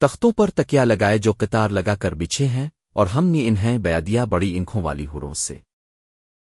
تختوں پر تکیا لگائے جو قطار لگا کر بچھے ہیں، اور ہم نے انہیں بیادیا بڑی انکھوں والی ہروں سے۔